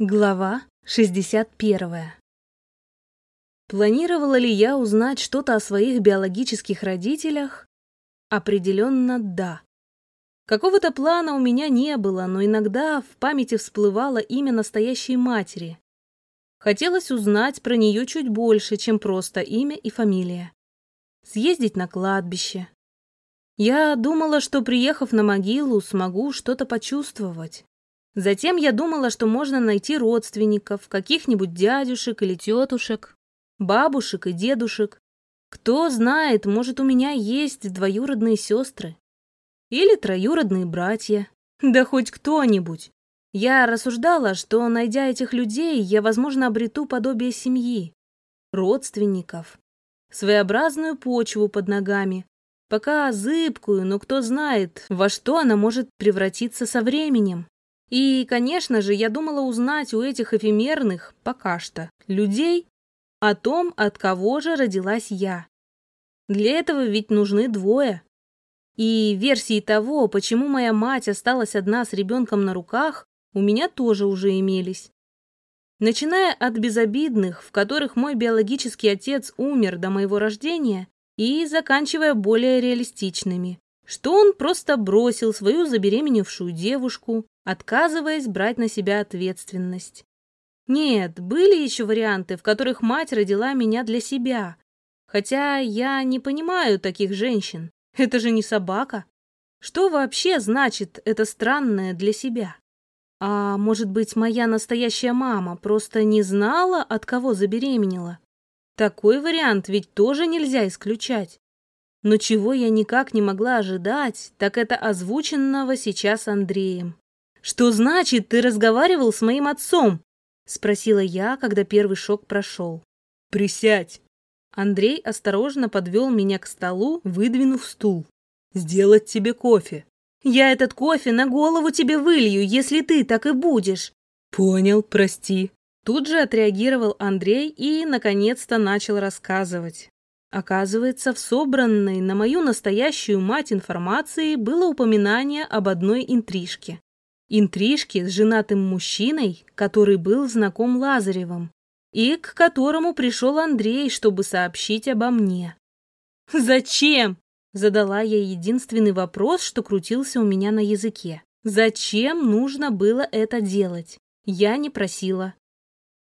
Глава 61. Планировала ли я узнать что-то о своих биологических родителях? Определенно да. Какого-то плана у меня не было, но иногда в памяти всплывало имя настоящей матери. Хотелось узнать про нее чуть больше, чем просто имя и фамилия. Съездить на кладбище. Я думала, что, приехав на могилу, смогу что-то почувствовать. Затем я думала, что можно найти родственников, каких-нибудь дядюшек или тетушек, бабушек и дедушек. Кто знает, может, у меня есть двоюродные сестры. Или троюродные братья. Да хоть кто-нибудь. Я рассуждала, что, найдя этих людей, я, возможно, обрету подобие семьи, родственников, своеобразную почву под ногами, пока зыбкую, но кто знает, во что она может превратиться со временем. И, конечно же, я думала узнать у этих эфемерных, пока что, людей о том, от кого же родилась я. Для этого ведь нужны двое. И версии того, почему моя мать осталась одна с ребенком на руках, у меня тоже уже имелись. Начиная от безобидных, в которых мой биологический отец умер до моего рождения, и заканчивая более реалистичными, что он просто бросил свою забеременевшую девушку, отказываясь брать на себя ответственность. Нет, были еще варианты, в которых мать родила меня для себя. Хотя я не понимаю таких женщин. Это же не собака. Что вообще значит это странное для себя? А может быть, моя настоящая мама просто не знала, от кого забеременела? Такой вариант ведь тоже нельзя исключать. Но чего я никак не могла ожидать, так это озвученного сейчас Андреем. «Что значит, ты разговаривал с моим отцом?» — спросила я, когда первый шок прошел. «Присядь!» Андрей осторожно подвел меня к столу, выдвинув стул. «Сделать тебе кофе». «Я этот кофе на голову тебе вылью, если ты так и будешь». «Понял, прости». Тут же отреагировал Андрей и, наконец-то, начал рассказывать. Оказывается, в собранной на мою настоящую мать информации было упоминание об одной интрижке. Интрижки с женатым мужчиной, который был знаком Лазаревым, и к которому пришел Андрей, чтобы сообщить обо мне. «Зачем?» – задала я единственный вопрос, что крутился у меня на языке. «Зачем нужно было это делать?» Я не просила.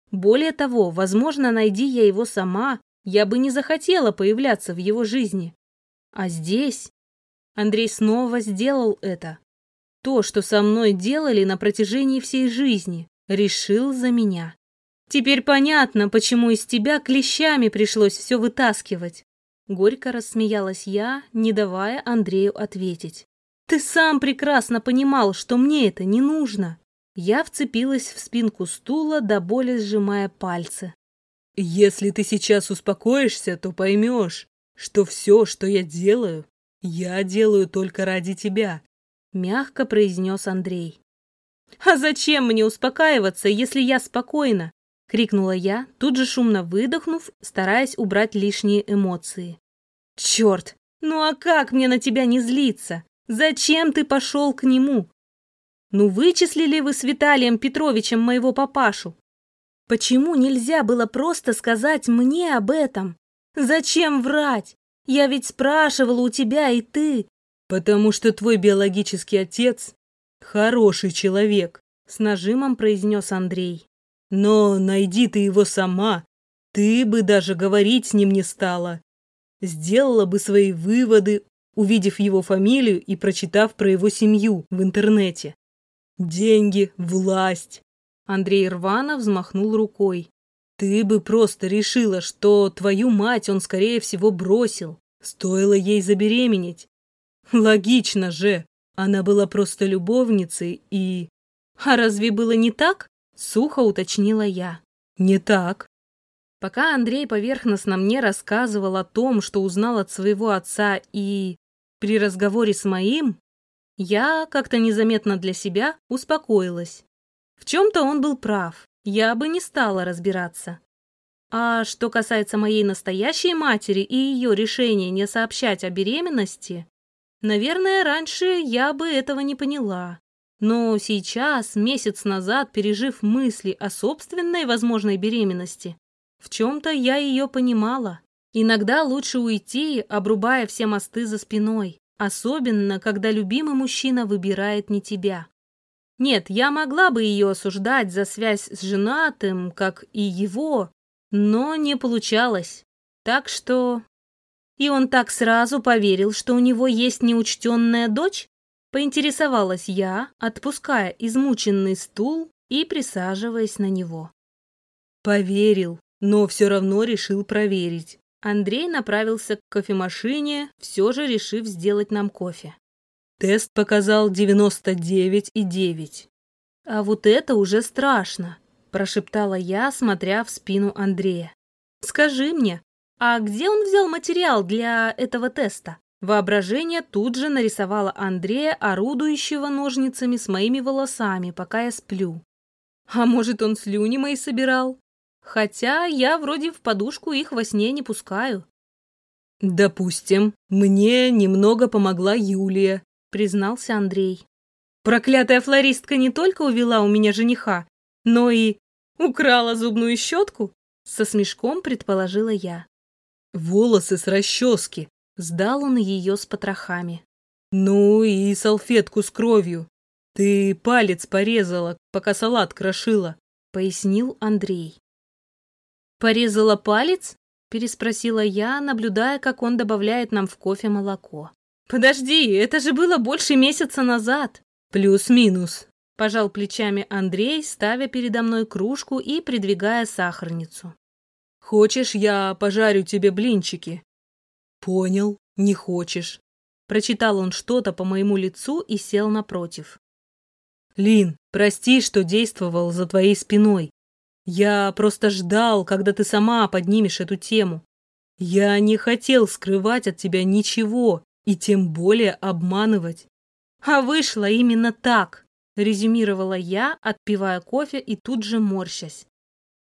Более того, возможно, найди я его сама, я бы не захотела появляться в его жизни. А здесь Андрей снова сделал это. То, что со мной делали на протяжении всей жизни, решил за меня. Теперь понятно, почему из тебя клещами пришлось все вытаскивать. Горько рассмеялась я, не давая Андрею ответить. Ты сам прекрасно понимал, что мне это не нужно. Я вцепилась в спинку стула, до боли сжимая пальцы. Если ты сейчас успокоишься, то поймешь, что все, что я делаю, я делаю только ради тебя, мягко произнес Андрей. «А зачем мне успокаиваться, если я спокойна?» — крикнула я, тут же шумно выдохнув, стараясь убрать лишние эмоции. «Черт! Ну а как мне на тебя не злиться? Зачем ты пошел к нему? Ну вычислили вы с Виталием Петровичем моего папашу? Почему нельзя было просто сказать мне об этом? Зачем врать? Я ведь спрашивала у тебя, и ты... «Потому что твой биологический отец хороший человек», — с нажимом произнес Андрей. «Но найди ты его сама, ты бы даже говорить с ним не стала. Сделала бы свои выводы, увидев его фамилию и прочитав про его семью в интернете. Деньги, власть». Андрей рвано взмахнул рукой. «Ты бы просто решила, что твою мать он, скорее всего, бросил. Стоило ей забеременеть. Логично же. Она была просто любовницей и... А разве было не так? Сухо уточнила я. Не так. Пока Андрей поверхностно мне рассказывал о том, что узнал от своего отца и... При разговоре с моим, я как-то незаметно для себя успокоилась. В чем-то он был прав, я бы не стала разбираться. А что касается моей настоящей матери и ее решения не сообщать о беременности, Наверное, раньше я бы этого не поняла. Но сейчас, месяц назад, пережив мысли о собственной возможной беременности, в чем-то я ее понимала. Иногда лучше уйти, обрубая все мосты за спиной, особенно когда любимый мужчина выбирает не тебя. Нет, я могла бы ее осуждать за связь с женатым, как и его, но не получалось. Так что... И он так сразу поверил, что у него есть неучтенная дочь? Поинтересовалась я, отпуская измученный стул и присаживаясь на него. Поверил, но все равно решил проверить. Андрей направился к кофемашине, все же решив сделать нам кофе. Тест показал 99,9. А вот это уже страшно, прошептала я, смотря в спину Андрея. Скажи мне, а где он взял материал для этого теста? Воображение тут же нарисовало Андрея, орудующего ножницами с моими волосами, пока я сплю. А может, он слюни мои собирал? Хотя я вроде в подушку их во сне не пускаю. Допустим, мне немного помогла Юлия, признался Андрей. Проклятая флористка не только увела у меня жениха, но и украла зубную щетку, со смешком предположила я. Волосы с расчески. Сдал он ее с потрохами. Ну и салфетку с кровью. Ты палец порезала, пока салат крошила, пояснил Андрей. Порезала палец? Переспросила я, наблюдая, как он добавляет нам в кофе молоко. Подожди, это же было больше месяца назад. Плюс-минус. Пожал плечами Андрей, ставя передо мной кружку и придвигая сахарницу. Хочешь, я пожарю тебе блинчики? Понял, не хочешь. Прочитал он что-то по моему лицу и сел напротив. Лин, прости, что действовал за твоей спиной. Я просто ждал, когда ты сама поднимешь эту тему. Я не хотел скрывать от тебя ничего и тем более обманывать. А вышло именно так, резюмировала я, отпивая кофе и тут же морщась.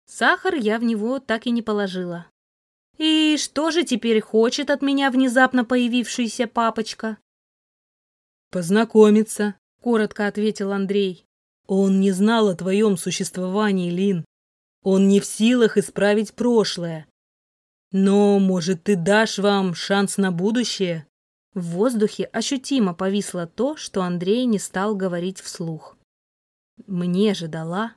Сахар я в него так и не положила. И что же теперь хочет от меня внезапно появившийся папочка? Познакомиться, коротко ответил Андрей. Он не знал о твоем существовании, Лин. Он не в силах исправить прошлое. Но, может, ты дашь вам шанс на будущее? В воздухе ощутимо повисло то, что Андрей не стал говорить вслух. Мне же дала.